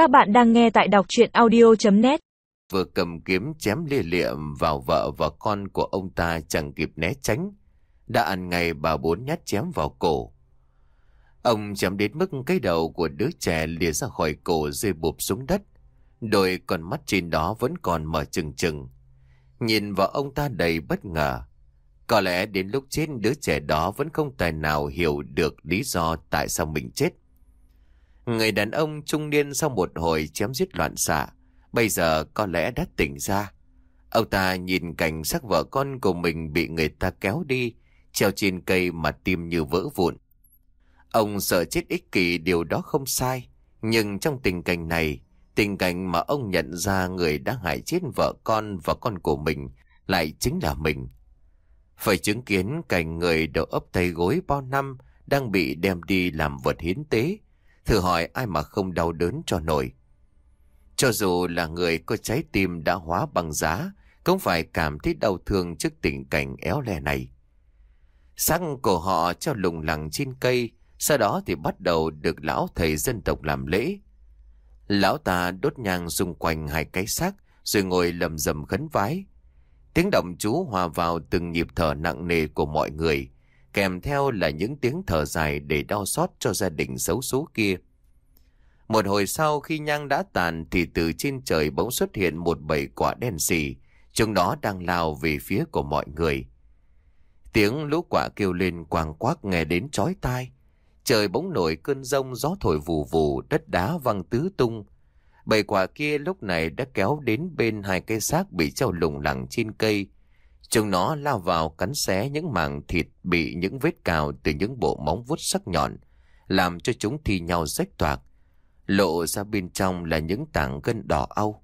Các bạn đang nghe tại đọc chuyện audio.net Vừa cầm kiếm chém lia lịa vào vợ và con của ông ta chẳng kịp né tránh. Đã ăn ngay bà bốn nhát chém vào cổ. Ông chém đến mức cái đầu của đứa trẻ lìa ra khỏi cổ rơi bụp xuống đất. Đôi con mắt trên đó vẫn còn mở trừng trừng. Nhìn vào ông ta đầy bất ngờ. Có lẽ đến lúc chết đứa trẻ đó vẫn không tài nào hiểu được lý do tại sao mình chết. Người đàn ông trung niên sau một hồi chém giết loạn xạ, bây giờ có lẽ đã tỉnh ra. Ông ta nhìn cảnh sắc vợ con của mình bị người ta kéo đi, treo trên cây mà tim như vỡ vụn. Ông sợ chết ích kỷ điều đó không sai, nhưng trong tình cảnh này, tình cảnh mà ông nhận ra người đã hại chết vợ con và con của mình lại chính là mình. Phải chứng kiến cảnh người đầu ấp tay gối bao năm đang bị đem đi làm vật hiến tế, Thử hỏi ai mà không đau đớn cho nổi. Cho dù là người có trái tim đã hóa bằng giá, cũng phải cảm thấy đau thương trước tình cảnh éo le này. Sáng của họ cho lùng lẳng trên cây, sau đó thì bắt đầu được lão thầy dân tộc làm lễ. Lão ta đốt nhang xung quanh hai cái xác, rồi ngồi lầm rầm khấn vái. Tiếng động chú hòa vào từng nhịp thở nặng nề của mọi người, kèm theo là những tiếng thở dài để đau xót cho gia đình xấu số kia. Một hồi sau khi nhang đã tàn thì từ trên trời bỗng xuất hiện một bầy quả đen xì, chúng nó đang lao về phía của mọi người. Tiếng lũ quả kêu lên quàng quác nghe đến chói tai. Trời bỗng nổi cơn rông gió thổi vù vù, đất đá văng tứ tung. Bầy quả kia lúc này đã kéo đến bên hai cây xác bị treo lủng lẳng trên cây, Chúng nó lao vào cắn xé những mảng thịt bị những vết cào từ những bộ móng vuốt sắc nhọn, làm cho chúng thi nhau rách toạc. Lộ ra bên trong là những tảng gân đỏ au.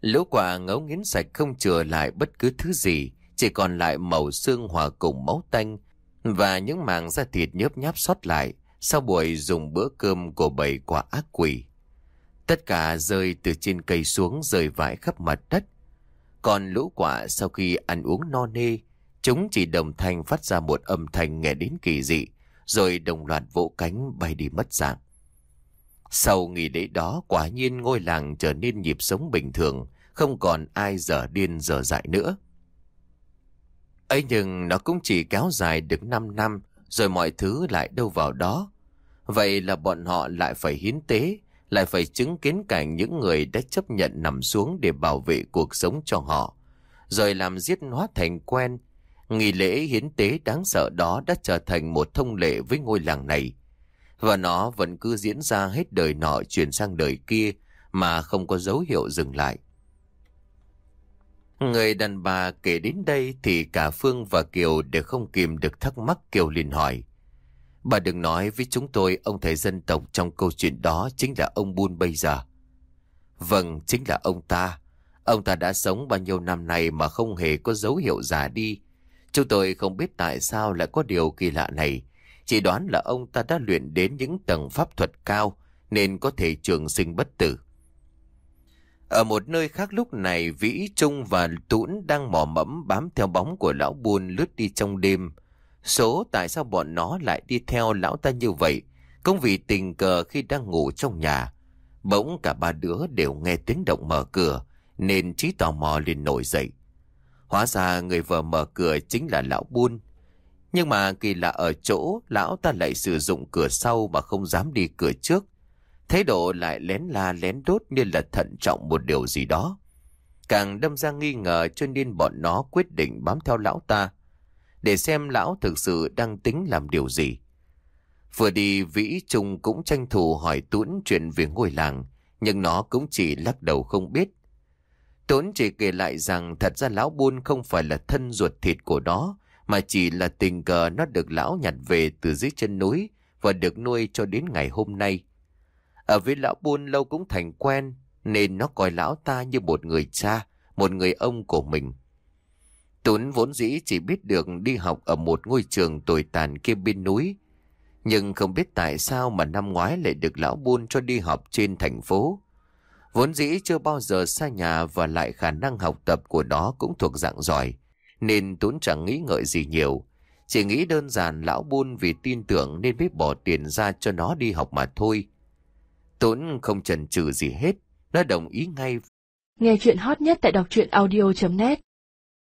Lũ quả ngấu nghiến sạch không chừa lại bất cứ thứ gì, chỉ còn lại màu xương hòa cùng máu tanh và những mảng da thịt nhớp nháp sót lại sau buổi dùng bữa cơm của bầy quả ác quỷ. Tất cả rơi từ trên cây xuống rơi vãi khắp mặt đất, còn lũ quả sau khi ăn uống no nê, chúng chỉ đồng thanh phát ra một âm thanh nghe đến kỳ dị, rồi đồng loạt vỗ cánh bay đi mất dạng. Sau nghỉ lễ đó, quả nhiên ngôi làng trở nên nhịp sống bình thường, không còn ai dở điên dở dại nữa. ấy nhưng nó cũng chỉ kéo dài được 5 năm, rồi mọi thứ lại đâu vào đó. Vậy là bọn họ lại phải hiến tế, lại phải chứng kiến cảnh những người đã chấp nhận nằm xuống để bảo vệ cuộc sống cho họ, rồi làm giết hóa thành quen. Nghi lễ hiến tế đáng sợ đó đã trở thành một thông lệ với ngôi làng này. Và nó vẫn cứ diễn ra hết đời nọ chuyển sang đời kia mà không có dấu hiệu dừng lại. Người đàn bà kể đến đây thì cả Phương và Kiều đều không kìm được thắc mắc Kiều liền hỏi. Bà đừng nói với chúng tôi ông thầy dân tộc trong câu chuyện đó chính là ông Bun bây giờ. Vâng, chính là ông ta. Ông ta đã sống bao nhiêu năm nay mà không hề có dấu hiệu già đi. Chúng tôi không biết tại sao lại có điều kỳ lạ này. Chỉ đoán là ông ta đã luyện đến những tầng pháp thuật cao nên có thể trường sinh bất tử. Ở một nơi khác lúc này Vĩ Trung và Tũn đang mò mẫm bám theo bóng của lão buôn lướt đi trong đêm. Số tại sao bọn nó lại đi theo lão ta như vậy? Cũng vì tình cờ khi đang ngủ trong nhà. Bỗng cả ba đứa đều nghe tiếng động mở cửa, nên trí tò mò liền nổi dậy. Hóa ra người vợ mở cửa chính là lão buôn. Nhưng mà kỳ lạ ở chỗ, lão ta lại sử dụng cửa sau mà không dám đi cửa trước. Thái độ lại lén la lén đốt như là thận trọng một điều gì đó. Càng đâm ra nghi ngờ cho nên bọn nó quyết định bám theo lão ta để xem lão thực sự đang tính làm điều gì. Vừa đi Vĩ Trung cũng tranh thủ hỏi Tuấn chuyện về ngôi làng, nhưng nó cũng chỉ lắc đầu không biết. Tuấn chỉ kể lại rằng thật ra lão buôn không phải là thân ruột thịt của nó, mà chỉ là tình cờ nó được lão nhặt về từ dưới chân núi và được nuôi cho đến ngày hôm nay. Ở với lão buôn lâu cũng thành quen, nên nó coi lão ta như một người cha, một người ông của mình. Tuấn vốn dĩ chỉ biết được đi học ở một ngôi trường tồi tàn kia bên núi. Nhưng không biết tại sao mà năm ngoái lại được lão buôn cho đi học trên thành phố. Vốn dĩ chưa bao giờ xa nhà và lại khả năng học tập của nó cũng thuộc dạng giỏi. Nên Tuấn chẳng nghĩ ngợi gì nhiều. Chỉ nghĩ đơn giản lão buôn vì tin tưởng nên biết bỏ tiền ra cho nó đi học mà thôi. Tuấn không chần chừ gì hết, nó đồng ý ngay. Nghe chuyện hot nhất tại đọc truyện audio.net